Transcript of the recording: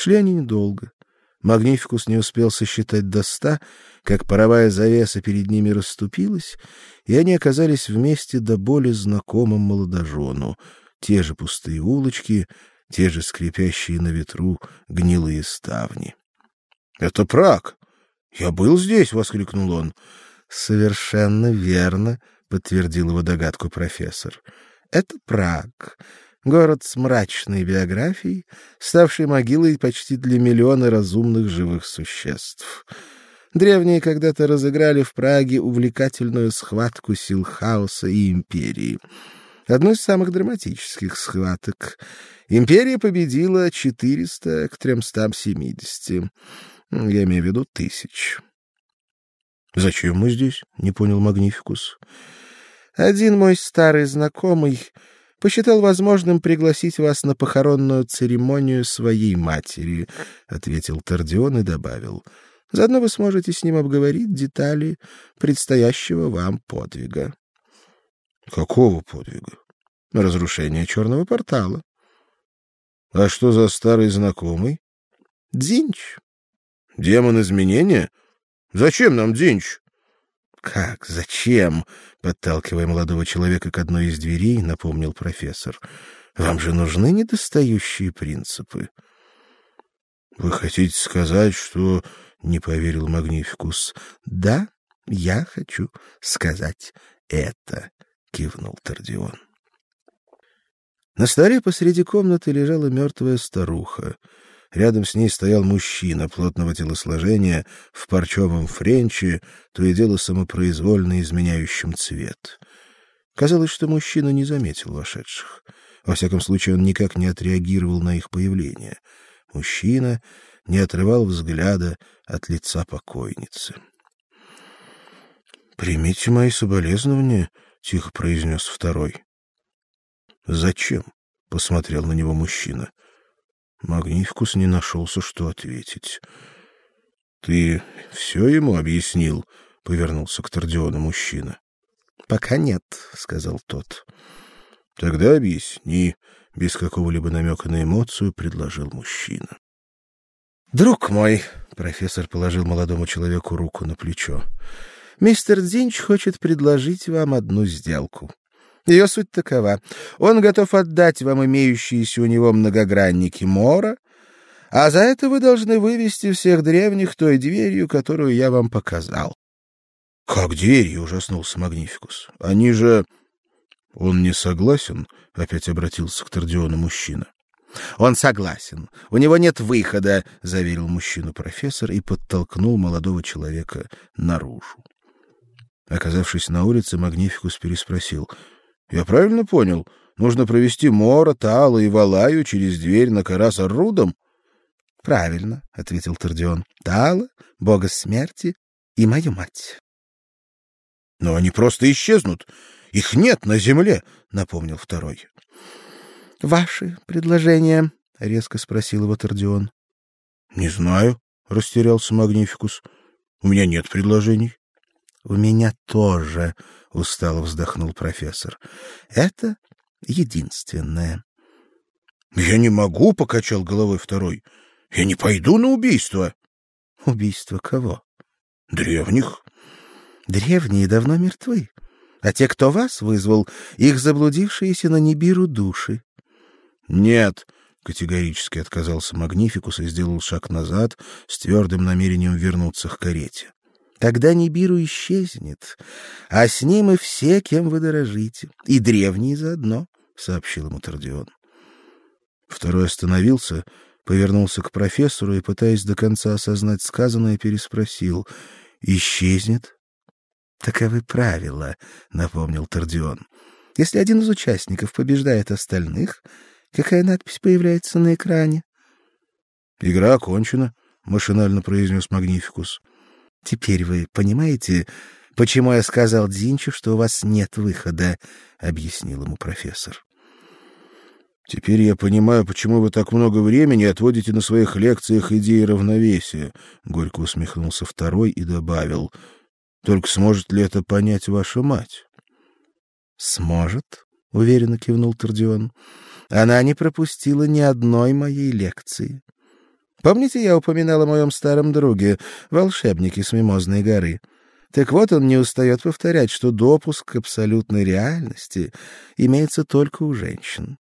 Шли они недолго. Магнификус не успел сосчитать до ста, как паровая завеса перед ними расступилась, и они оказались вместе до боли знакомым молодожену. Те же пустые улочки, те же скрипящие на ветру гнилые ставни. Это Праг. Я был здесь, воскликнул он. Совершенно верно, подтвердил его догадку профессор. Это Праг. Город с мрачной биографией, ставший могилой почти для миллиона разумных живых существ. Древние когда-то разыграли в Праге увлекательную схватку сил хаоса и империи. Одну из самых драматических схваток. Империя победила 400 к 370. Я имею в виду тысяч. Зачем мы здесь? не понял Магнификус. Один мой старый знакомый посчитал возможным пригласить вас на похоронную церемонию своей матери, ответил Тардион и добавил: заодно вы сможете с ним обговорить детали предстоящего вам подвига. Какого подвига? Разрушение черного портала. А что за старый знакомый? Дзинч. Демон изменения? Зачем нам Дзинч? Как? Зачем? Подталкивая молодого человека к одной из дверей, напомнил профессор. Вам же нужны недостающие принципы. Вы хотите сказать, что не поверил Магнификус? Да, я хочу сказать это, кивнул Тардион. На столе посреди комнаты лежала мертвая старуха. Рядом с ней стоял мужчина плотного телосложения в парчевом френче, то и дело самопроизвольно изменяющим цвет. Казалось, что мужчина не заметил вошедших. Во всяком случае, он никак не отреагировал на их появление. Мужчина не отрывал взгляда от лица покойницы. Примите мои соболезнования, тихо произнес второй. Зачем? посмотрел на него мужчина. Магнификус не нашелся, что ответить. Ты все ему объяснил? повернулся к Тардиону мужчина. Пока нет, сказал тот. Тогда объясни, без какого-либо намека на эмоцию предложил мужчина. Друг мой, профессор положил молодому человеку руку на плечо. Мистер Дзинч хочет предложить вам одну сделку. Ее суть такова: он готов отдать вам имеющиеся у него многогранники Мора, а за это вы должны вывести всех древних той дверью, которую я вам показал. Как дверью, ужаснулся Магнификус. Они же Он не согласен, опять обратился к Тардиону мужчина. Он согласен. У него нет выхода, заверил мужчину профессор и подтолкнул молодого человека наружу. Оказавшись на улице, Магнификус переспросил: я правильно понял? Нужно провести Мора, Тала и Валаю через дверь на Караса Рудом? Правильно, ответил Тардион. Тала, бога смерти и мою мать. Но они просто исчезнут. Их нет на земле, напомнил второй. Ваши предложения? резко спросил его Тардион. Не знаю, растерялся Магнификус. У меня нет предложений. У меня тоже, устало вздохнул профессор. Это единственное. Я не могу, покачал головой второй. Я не пойду на убийство. Убийство кого? Древних. Древние давно мертвы, а те, кто вас вызвал, их заблудившиеся на Нибиру души. Нет, категорически отказался Магнификус и сделал шаг назад с твердым намерением вернуться к карете. Тогда Нибиру исчезнет, а с ним и все, кем вы дорожите, и древние заодно, сообщил ему Тардион. Второй остановился, повернулся к профессору и, пытаясь до конца осознать сказанное, переспросил: "Исчезнет?" Таковы правила, напомнил Тардион. Если один из участников побеждает остальных, какая надпись появляется на экране? Игра окончена, машинально произнес Магнификус. Теперь вы понимаете, почему я сказал Дзинчу, что у вас нет выхода, объяснил ему профессор. Теперь я понимаю, почему вы так много времени отводите на своих лекциях идеи равновесия, горько усмехнулся второй и добавил: только сможет ли это понять ваша мать? Сможет, уверенно кивнул Тордион. Она не пропустила ни одной моей лекции. Помните, я упоминал о моем старом друге, волшебнике с Мимозной горы? Так вот, он не устает повторять, что допуск к абсолютной реальности имеется только у женщин.